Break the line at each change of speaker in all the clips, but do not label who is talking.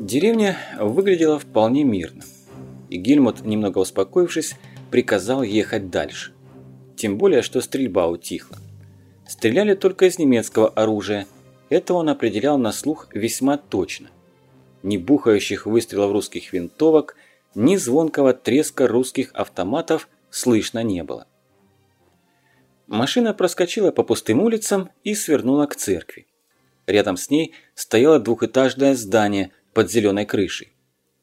Деревня выглядела вполне мирно, и Гельмут, немного успокоившись, приказал ехать дальше. Тем более, что стрельба утихла. Стреляли только из немецкого оружия, это он определял на слух весьма точно. Ни бухающих выстрелов русских винтовок, ни звонкого треска русских автоматов слышно не было. Машина проскочила по пустым улицам и свернула к церкви. Рядом с ней стояло двухэтажное здание под зеленой крышей.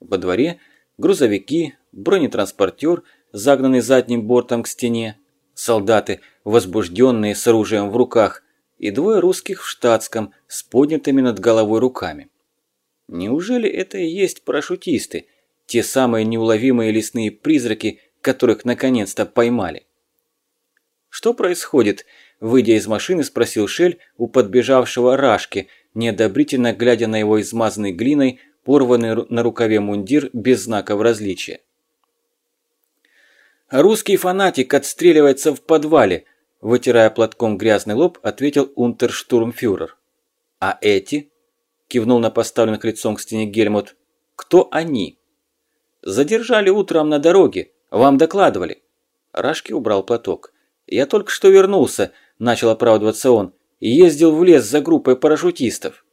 Во дворе грузовики, бронетранспортер, загнанный задним бортом к стене, солдаты, возбужденные с оружием в руках, и двое русских в штатском с поднятыми над головой руками. Неужели это и есть парашютисты, те самые неуловимые лесные призраки, которых наконец-то поймали? «Что происходит?» – выйдя из машины, спросил Шель у подбежавшего Рашки – неодобрительно глядя на его измазанный глиной, порванный на рукаве мундир без знаков различия. «Русский фанатик отстреливается в подвале», – вытирая платком грязный лоб, ответил унтерштурмфюрер. «А эти?» – кивнул на поставленных лицом к стене Гельмут. «Кто они?» «Задержали утром на дороге. Вам докладывали». Рашки убрал платок. «Я только что вернулся», – начал оправдываться он и ездил в лес за группой парашютистов.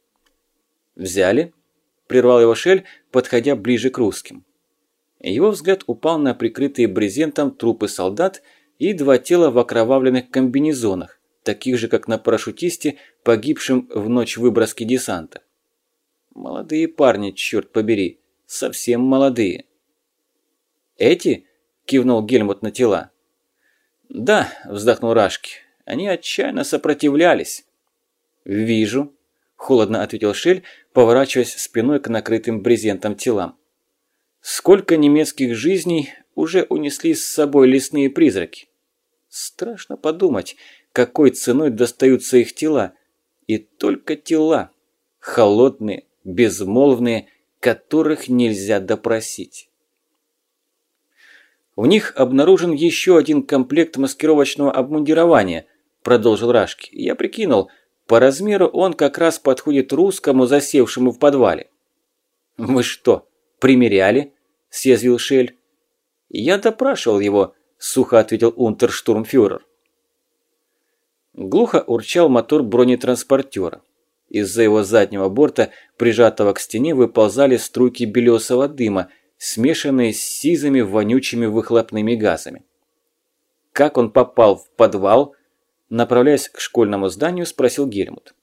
«Взяли?» – прервал его Шель, подходя ближе к русским. Его взгляд упал на прикрытые брезентом трупы солдат и два тела в окровавленных комбинезонах, таких же, как на парашютисте, погибшем в ночь выброски десанта. Молодые парни, черт побери, совсем молодые. «Эти?» – кивнул Гельмут на тела. «Да», – вздохнул Рашки, они отчаянно сопротивлялись. «Вижу», – холодно ответил Шель, поворачиваясь спиной к накрытым брезентом телам. «Сколько немецких жизней уже унесли с собой лесные призраки? Страшно подумать, какой ценой достаются их тела. И только тела, холодные, безмолвные, которых нельзя допросить». У них обнаружен еще один комплект маскировочного обмундирования, продолжил Рашки. Я прикинул, по размеру он как раз подходит русскому, засевшему в подвале. Вы что, примеряли? съязвил Шель. Я допрашивал его, сухо ответил унтерштурмфюрер. Глухо урчал мотор бронетранспортера. Из-за его заднего борта, прижатого к стене, выползали струйки белесого дыма, смешанные с сизыми вонючими выхлопными газами. Как он попал в подвал, Направляясь к школьному зданию, спросил Гельмут.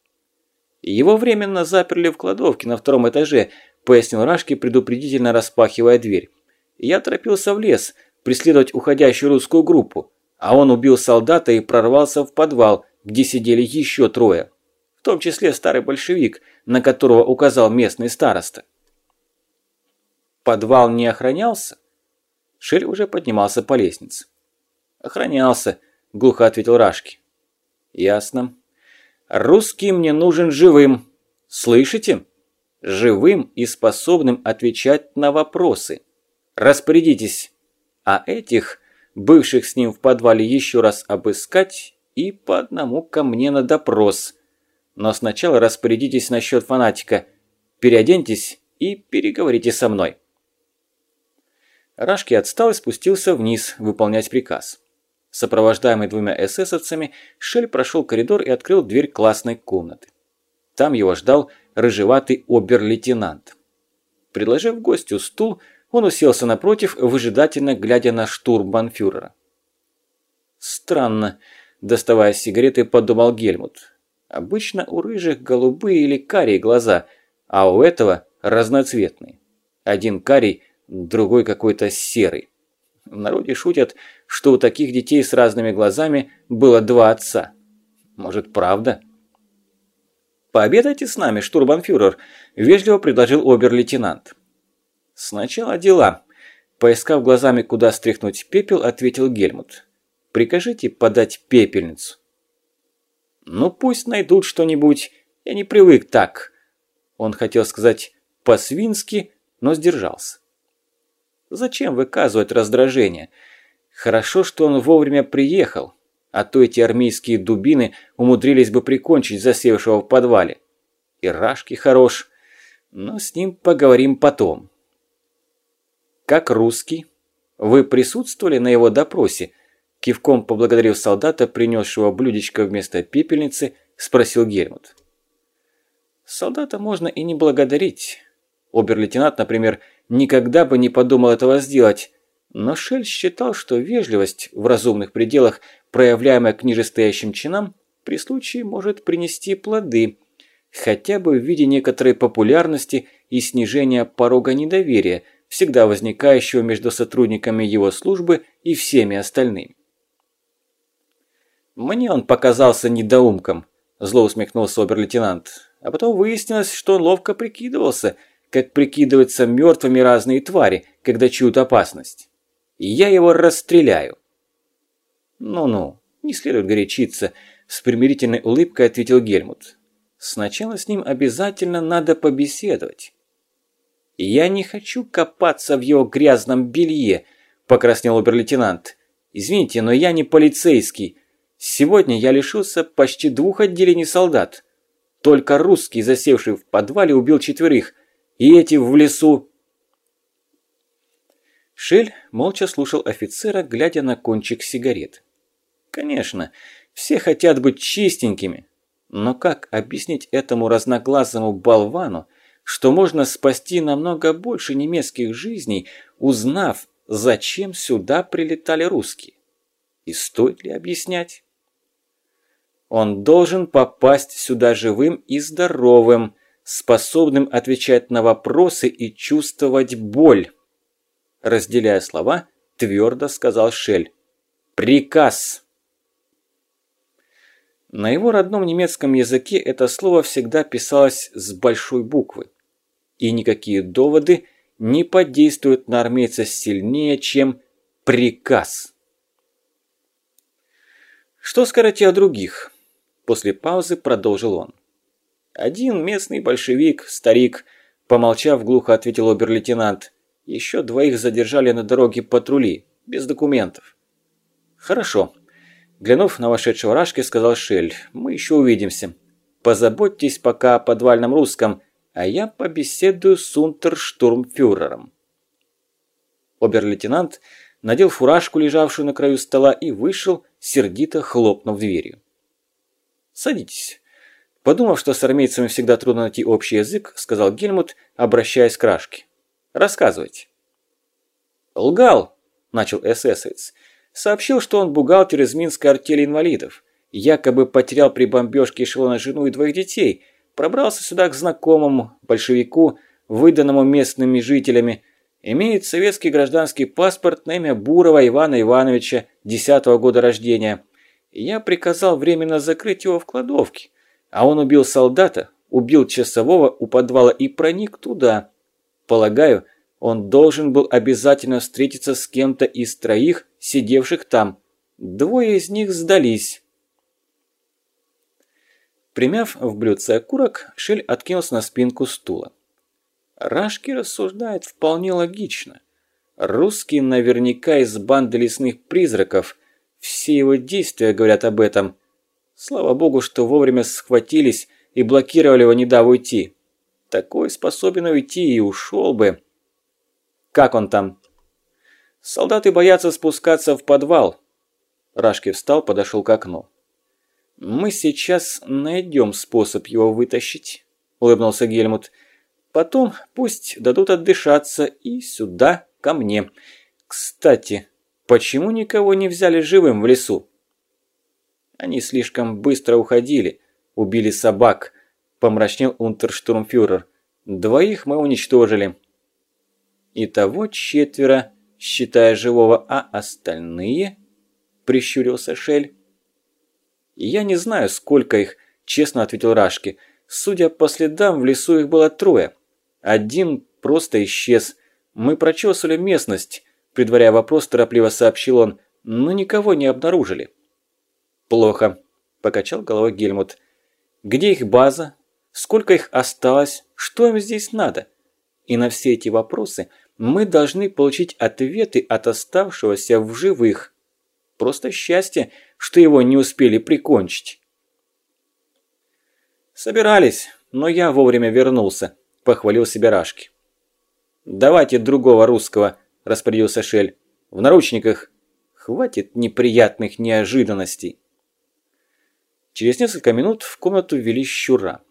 «Его временно заперли в кладовке на втором этаже», пояснил Рашки, предупредительно распахивая дверь. «Я торопился в лес, преследовать уходящую русскую группу, а он убил солдата и прорвался в подвал, где сидели еще трое, в том числе старый большевик, на которого указал местный староста». «Подвал не охранялся?» Шель уже поднимался по лестнице. «Охранялся», – глухо ответил Рашки. Ясно. Русский мне нужен живым. Слышите? Живым и способным отвечать на вопросы. Распорядитесь. А этих, бывших с ним в подвале, еще раз обыскать и по одному ко мне на допрос. Но сначала распорядитесь насчет фанатика. Переоденьтесь и переговорите со мной. Рашки отстал и спустился вниз выполнять приказ. Сопровождаемый двумя эсэсовцами, Шель прошел коридор и открыл дверь классной комнаты. Там его ждал рыжеватый обер-лейтенант. Предложив гостю стул, он уселся напротив, выжидательно глядя на штурмбанфюрера. «Странно», – доставая сигареты, подумал Гельмут. «Обычно у рыжих голубые или карие глаза, а у этого разноцветные. Один карий, другой какой-то серый. В народе шутят, что у таких детей с разными глазами было два отца. Может, правда? «Пообедайте с нами, штурбанфюрер», – вежливо предложил обер-лейтенант. «Сначала дела». Поискав глазами, куда стряхнуть пепел, ответил Гельмут. «Прикажите подать пепельницу». «Ну пусть найдут что-нибудь, я не привык так». Он хотел сказать «по-свински», но сдержался. Зачем выказывать раздражение? Хорошо, что он вовремя приехал. А то эти армейские дубины умудрились бы прикончить засевшего в подвале. И Рашки хорош, но с ним поговорим потом. Как русский? Вы присутствовали на его допросе? Кивком поблагодарив солдата, принесшего блюдечко вместо пепельницы, спросил Гельмут. Солдата можно и не благодарить. Обер-лейтенант, например, никогда бы не подумал этого сделать, но Шель считал, что вежливость в разумных пределах, проявляемая к нижестоящим чинам, при случае может принести плоды, хотя бы в виде некоторой популярности и снижения порога недоверия, всегда возникающего между сотрудниками его службы и всеми остальными. «Мне он показался недоумком», – зло усмехнулся обер-лейтенант. А потом выяснилось, что он ловко прикидывался, как прикидываются мертвыми разные твари, когда чуют опасность. И я его расстреляю. «Ну-ну, не следует горячиться», – с примирительной улыбкой ответил Гельмут. «Сначала с ним обязательно надо побеседовать». «Я не хочу копаться в его грязном белье», – покраснел обер-лейтенант. «Извините, но я не полицейский. Сегодня я лишился почти двух отделений солдат. Только русский, засевший в подвале, убил четверых. И эти в лесу...» Шель молча слушал офицера, глядя на кончик сигарет. «Конечно, все хотят быть чистенькими. Но как объяснить этому разноглазому болвану, что можно спасти намного больше немецких жизней, узнав, зачем сюда прилетали русские? И стоит ли объяснять? Он должен попасть сюда живым и здоровым, способным отвечать на вопросы и чувствовать боль. Разделяя слова, твердо сказал Шель. «Приказ!» На его родном немецком языке это слово всегда писалось с большой буквы. И никакие доводы не подействуют на армейца сильнее, чем приказ. Что скажете о других? После паузы продолжил он. «Один местный большевик, старик», – помолчав, глухо ответил обер-лейтенант. «Еще двоих задержали на дороге патрули, без документов». «Хорошо». Глянув на вошедшего Рашки, сказал Шель. «Мы еще увидимся. Позаботьтесь пока о подвальном русском, а я побеседую с унтерштурмфюрером». Обер-лейтенант надел фуражку, лежавшую на краю стола, и вышел, сердито хлопнув дверью. «Садитесь». Подумав, что с армейцами всегда трудно найти общий язык, сказал Гельмут, обращаясь к Рашке. «Рассказывайте». «Лгал», – начал эсэсовец. «Сообщил, что он бухгалтер из Минской артели инвалидов. Якобы потерял при бомбежке эшелона жену и двоих детей. Пробрался сюда к знакомому, большевику, выданному местными жителями. Имеет советский гражданский паспорт на имя Бурова Ивана Ивановича, 10 -го года рождения. Я приказал временно закрыть его в кладовке, а он убил солдата, убил часового у подвала и проник туда. Полагаю, он должен был обязательно встретиться с кем-то из троих, сидевших там. Двое из них сдались. Примяв в блюдце окурок, Шель откинулся на спинку стула. Рашки рассуждает вполне логично. Русский наверняка из банды лесных призраков – все его действия говорят об этом. Слава богу, что вовремя схватились и блокировали его, не дав уйти. Такой способен уйти и ушел бы. Как он там? Солдаты боятся спускаться в подвал. Рашки встал, подошел к окну. «Мы сейчас найдем способ его вытащить», – улыбнулся Гельмут. «Потом пусть дадут отдышаться и сюда, ко мне. Кстати, Почему никого не взяли живым в лесу? Они слишком быстро уходили, убили собак, помрачнел унтерштурмфюрер. Двоих мы уничтожили. Итого четверо, считая живого, а остальные? Прищурился Шель. Я не знаю, сколько их, честно ответил Рашки. Судя по следам, в лесу их было трое. Один просто исчез. Мы прочесывали местность. Предваряя вопрос, торопливо сообщил он, но никого не обнаружили. «Плохо», – покачал головой Гельмут. «Где их база? Сколько их осталось? Что им здесь надо?» И на все эти вопросы мы должны получить ответы от оставшегося в живых. Просто счастье, что его не успели прикончить. Собирались, но я вовремя вернулся, похвалил себя Рашки. Давайте другого русского, распорядился Шель. В наручниках. Хватит неприятных неожиданностей. Через несколько минут в комнату ввели щура.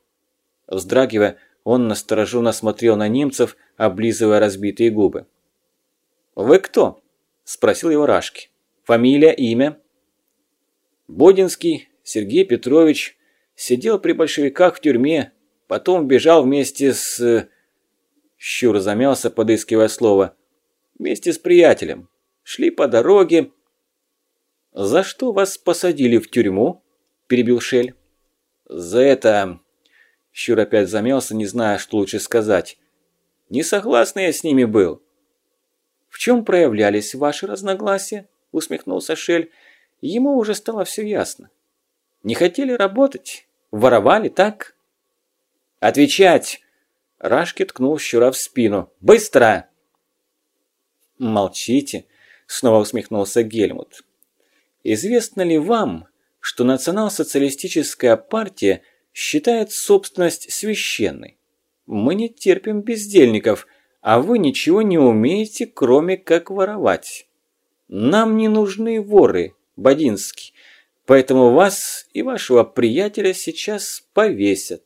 Вздрагивая, он настороженно смотрел на немцев, облизывая разбитые губы. «Вы кто?» – спросил его Рашки. «Фамилия, имя?» Бодинский Сергей Петрович сидел при большевиках в тюрьме, потом бежал вместе с... Щур замялся, подыскивая слово. Вместе с приятелем. Шли по дороге. «За что вас посадили в тюрьму?» – перебил Шель. «За это...» Щур опять замялся, не зная, что лучше сказать. «Не согласный я с ними был». «В чем проявлялись ваши разногласия?» – усмехнулся Шель. Ему уже стало все ясно. «Не хотели работать? Воровали, так?» «Отвечать!» Рашки ткнул Щура в спину. «Быстро!» «Молчите!» – снова усмехнулся Гельмут. «Известно ли вам, что национал-социалистическая партия – считает собственность священной. Мы не терпим бездельников, а вы ничего не умеете, кроме как воровать. Нам не нужны воры, Бодинский, поэтому вас и вашего приятеля сейчас повесят».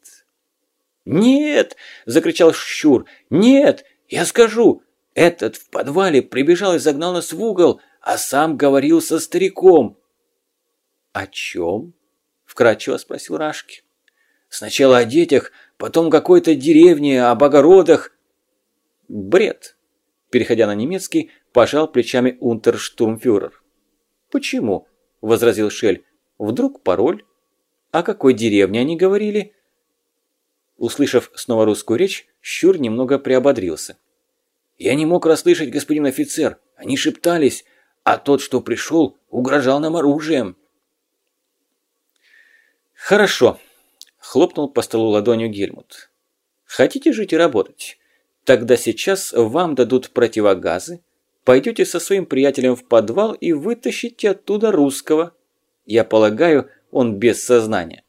«Нет!» – закричал Щур. «Нет! Я скажу! Этот в подвале прибежал и загнал нас в угол, а сам говорил со стариком». «О чем?» – вкратчиво спросил Рашки. Сначала о детях, потом какой-то деревне, об огородах. Бред. Переходя на немецкий, пожал плечами унтерштурмфюрер. «Почему?» – возразил Шель. «Вдруг пароль? О какой деревне они говорили?» Услышав снова русскую речь, Щур немного приободрился. «Я не мог расслышать, господин офицер. Они шептались, а тот, что пришел, угрожал нам оружием». «Хорошо», Хлопнул по столу ладонью Гельмут. Хотите жить и работать? Тогда сейчас вам дадут противогазы, пойдете со своим приятелем в подвал и вытащите оттуда русского. Я полагаю, он без сознания.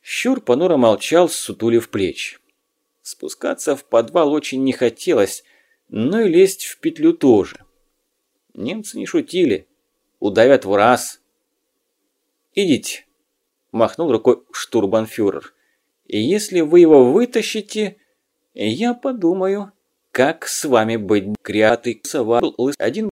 Щур понуро молчал, сутулив плечи. Спускаться в подвал очень не хотелось, но и лезть в петлю тоже. Немцы не шутили, удавят в раз. «Идите», махнул рукой штурбанфюрер. И если вы его вытащите, я подумаю, как с вами быть. Крятый совал один